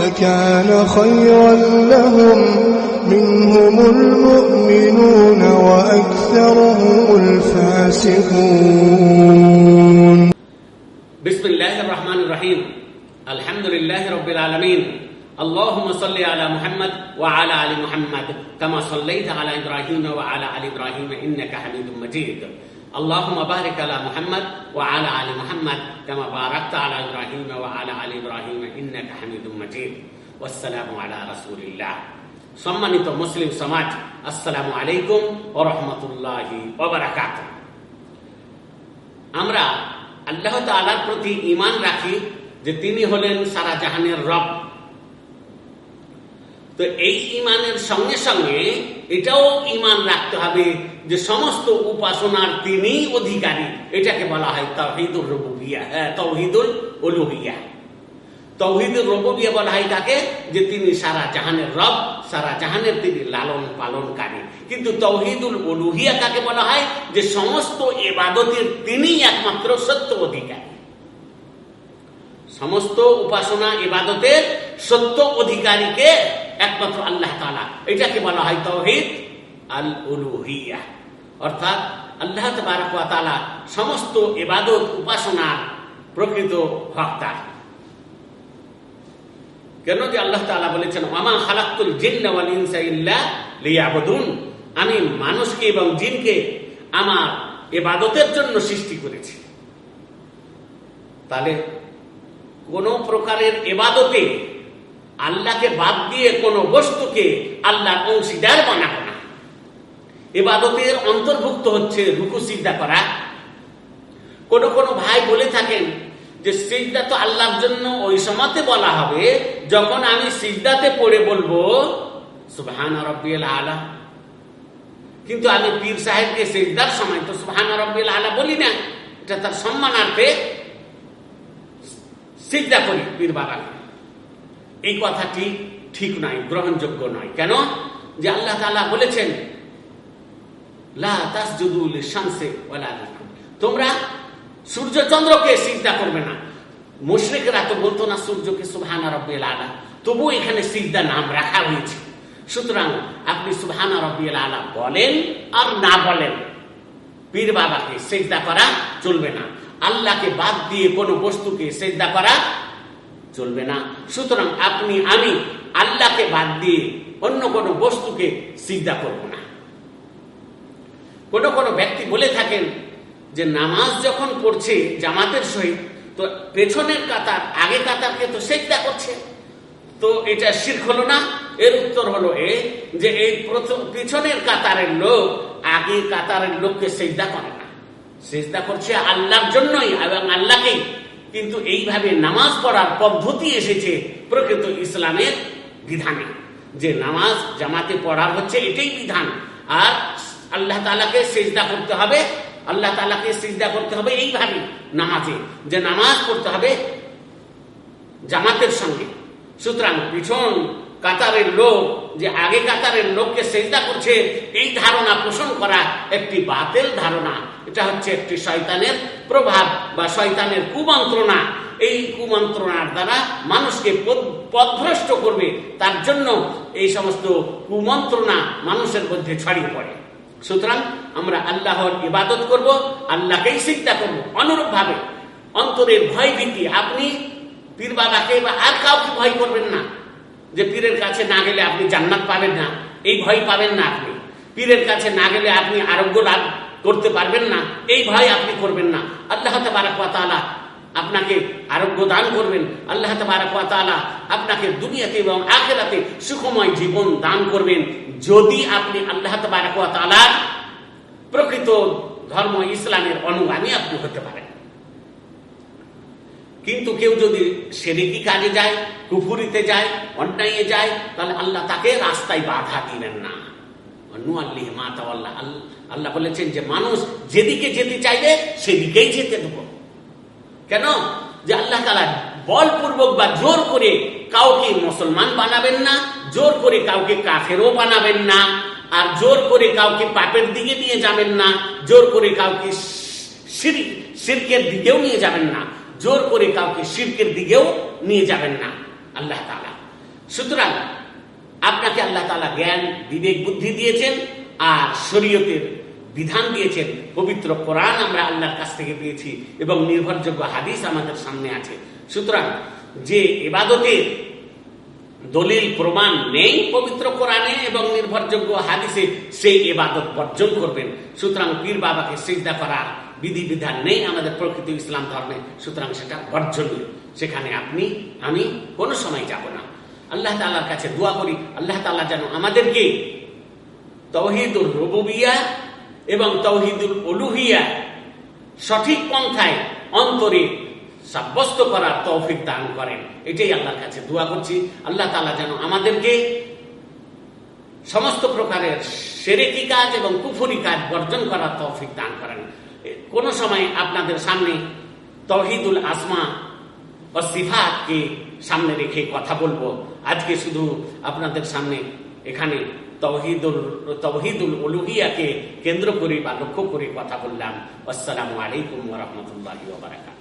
لكان خيرا لهم. منهم المؤمنون وأكثرهم الفاسقون. بسم الله الرحمن الرحيم. الحمد لله رب العالمين. اللهم صل على محمد وعلى آل محمد كما صليت على إبراهيم وعلى آل إبراهيم إنك حميد مجيد. اللهم بارك على محمد وعلى ال محمد كما باركت على ابراهيم وعلى ال ابراهيم انك حميد مجيد والسلام على رسول الله সম্মানিত মুসলিম সমাজ আসসালামু আলাইকুম ও রহমতুল্লাহি আমরা আল্লাহ তালার প্রতি ইমান রাখি যে তিনি হলেন সারা জাহানের রব তো এই ইমানের সঙ্গে সঙ্গে এটাও ইমান রাখতে হবে যে সমস্ত উপাসনার তিনি অধিকারী। এটাকে বলা হয় তহিদুল রবুবিয়া। হ্যাঁ তৌহিদুল অলুহিয়া তৌহিদুল রবুবিয়া বলা হয় তাকে যে তিনি সারা জাহানের রব, সারা জাহানের তিনি লালন পালনকারী। কিন্তু তৌহিদুল অলুহিয়া কাকে বলা হয় যে সমস্ত এবাদতের তিনি একমাত্র সত্য অধিকারী। সমস্ত উপাসনা ইবাদতের সত্য অধিকারীকে একমাত্র আল্লাহ তালা এটাকে বলা হয় তৌহিদ আল উলুহিয়া অর্থাৎ আল্লাহ তালা সমস্ত এবাদত উপাসনার প্রকৃত হকতা কেন যে আল্লাহ তালা বলেছেন আমা খালাক্তুল জিন্নাওয়াল আমি মানুষকে এবং জিনকে আমার এবাদতের জন্য সৃষ্টি করেছি। তাহলে কোন প্রকারের এবাদতে আল্লাহকে বাদ দিয়ে কোন বস্তুকে আল্লাহ অংশীদার বানাবো না। এবাদতের অন্তর্ভুক্ত হচ্ছে রুকু সিদ্ধা করা। কোন কোন ভাই বলে থাকেন যে সিজদা তো আল্লাহর জন্য ওই সময়তে বলা হবে যখন আমি সিজদাতে পড়ে বলব, সুবহান রব্বিল আলা। কিন্তু আমি পীর সাহেবকে সিজদার সময় তো সুবহান রব্বিল আলা বলি না, এটা তার সম্মানার্থে সিজদা করি পীর বাবাকে। এই কথাটি ঠিক নয় গ্রহণযোগ্য নয় কেন? যে আল্লাহ তালা বলেছেন তোমরা সূর্য চন্দ্রকে চিন্তা করবে না। মুশ্রিকরা তো বলতো না, সূর্যকে সুবহানা রব্বিল আলা তবু এখানে সিদ্ধা নাম রাখা হয়েছে। সুতরাং আপনি সুবহানা রব্বিল আলা বলেন আর না বলেন, পীর বাবাকে সেজদা করা চলবে না। আল্লাহকে বাদ দিয়ে কোনো বস্তুকে সেজদা করা চলবে না। সুতরাং আপনি, আমি আল্লাহকে বাদ দিয়ে অন্য কোনো বস্তুকে সিদ্ধা করব না। কোন কোন ব্যক্তি বলে থাকেন যে নামাজ যখন পড়ছে জামাতের সহিত, তো পেছনের কাতার, আগে কাতারকে তো সেজদা করছে। তো এটা শির হলো না? এর উত্তর হলো এ, যে এই পিছনের কাতারের লোক আগে কাতারের লোককে সেজদা করে না। সেজদা করছে আল্লাহর জন্যই এবং আল্লাহকেই। কিন্তু এইভাবে নামাজ পড়ার পদ্ধতি এসেছে প্রকৃত ইসলামের বিধানে। যে নামাজ জামাতে পড়ার হচ্ছে এটাই বিধান। আর আল্লাহ তালাকে সেজদা করতে হবে, আল্লাহ তালাকে সিজদা করতে হবে এইভাবে নামাজে। যে নামাজ পড়তে হবে জামাতের সঙ্গে। সুতরাং পিছন কাতারের লোক, যে আগে কাতারের লোককে সেজদা করছে, এই ধারণা পোষণ করা একটি বাতেল ধারণা। এটা হচ্ছে একটি শয়তানের প্রভাব বা শয়তানের কুমন্ত্রণা, এই কুমন্ত্রণার দ্বারা মানুষকে পদভ্রষ্ট করবে, তার জন্য এই সমস্ত কুমন্ত্রণা মানুষের মধ্যে ছড়িয়ে পড়ে। সুতরাং আমরা আল্লাহর ইবাদত করব, আল্লাহকেই চিন্তা করব। অনুরূপ ভাবে অন্তরের ভয় ভীতি, আপনি পীর বাবাকে বা আর কাউকে ভয় করবেন না। যে পীরের কাছে না গেলে আপনি জান্নাত পাবেন না, এই ভয় পাবেন না আপনি। পীরের কাছে না গেলে আপনি আরোগ্য লাভ করতে পারবেন না, এই ভয় আপনি করবেন না। আল্লাহ তালা আপনাকে আরোগ্য দান করবেন। আল্লাহ তালা আপনাকে দুনিয়াতে এবং আখেরাতে সুখময় জীবন দান করবেন। যদি আপনি আল্লাহ তালার প্রকৃত ধর্ম ইসলামের অনুগামী আপনি হতে পারেন। কিন্তু কেউ যদি সেরেকি কাজে যায়, কুফুরিতে যায়, অন্যায়ে যায়, তাহলে আল্লাহ তাকে রাস্তায় বাধা দিবেন না। আল্লাহ আল্লাহ বলেছেন যে মানুষ যেদিকে যেতে চাইবে সেদিকেই যেতে দেবো। কেন? যে আল্লাহ তালা বলপূর্বক বা জোর করে কাউকে মুসলমান বানাবেন না, জোর করে কাউকে কাফেরও বানাবেন না, আর জোর করে কাউকে পাপের দিকে নিয়ে যাবেন না, জোর করে কাউকে সিরকের দিকেও নিয়ে যাবেন না, জোর করে কাউকে শিরকের দিকেও নিয়ে যাবেন না। আল্লাহ তালা সুতরাং আপনাকে আল্লাহ তালা জ্ঞান, বিবেক, বুদ্ধি দিয়েছেন আর শরীয়তের বিধান দিয়েছেন। পবিত্র কোরআন আমরা আল্লাহর কাছ থেকে পেয়েছি এবং নির্ভরযোগ্য হাদিস আমাদের সামনে আছে। সুতরাং যে এবাদতের দলিল, প্রমাণ নেই পবিত্র কোরআনে এবং নির্ভরযোগ্য হাদিসে, সেই এবাদত বর্জন করবেন। সুতরাং পীর বাবাকে সিদ্ধা করার বিধিবিধান নেই আমাদের প্রকৃতি ইসলাম ধর্মে। সুতরাং সেটা বর্জনীয়। সেখানে আপনি, আমি কোনো সময় যাব না। আল্লাহ তাল্লাহর কাছে দোয়া করি, আল্লাহ তাল্লাহ যেন আমাদেরকে তৌহিদুল রবুবিয়া এবং তৌহিদুল অলুহিয়া সঠিক পন্থায়, অন্তরে সাব্যস্ত করার তৌফিক দান করেন। এটাই আল্লাহর কাছে দোয়া করছি। আল্লাহ তালা যেন আমাদেরকে সমস্ত প্রকারের সেরেকি কাজ এবং কুফুরি কাজ বর্জন করার তৌফিক দান করেন। কোন সময় আপনাদের সামনে তহিদুল আসমা ও সিফাতকে সামনে রেখে কথা বলব। আজকে শুধু আপনাদের সামনে এখানে তহিদুল তহিদুল উলুহিয়াকে কেন্দ্র করে বা লক্ষ্য করে কথা বললাম। আসসালামু আলাইকুম রহমতুল্লাহ বারাকাত